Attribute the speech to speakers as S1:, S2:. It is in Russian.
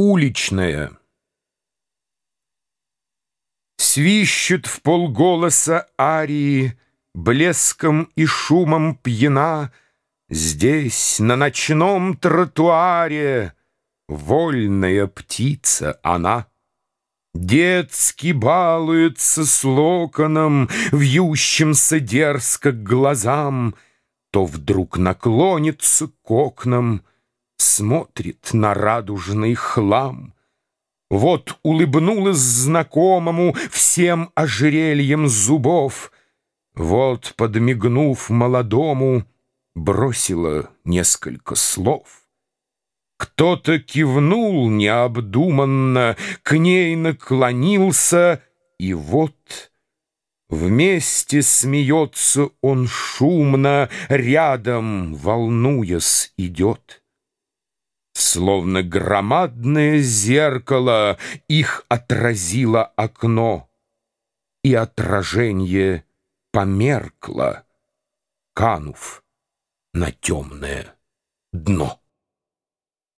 S1: Уличная Свищут в полголоса арии, Блеском и шумом пьяна, Здесь, на ночном тротуаре, Вольная птица она. Детски балуется с локоном, Вьющимся дерзко к глазам, То вдруг наклонится к окнам — смотрит на радужный хлам. Вот улыбнулась знакомому всем ожерельем зубов, Вот, подмигнув молодому, бросила несколько слов. Кто-то кивнул необдуманно, к ней наклонился, и вот вместе смеется он шумно, рядом, волнуясь, идет. Словно громадное зеркало их отразило окно, И отражение померкло, канув на темное дно.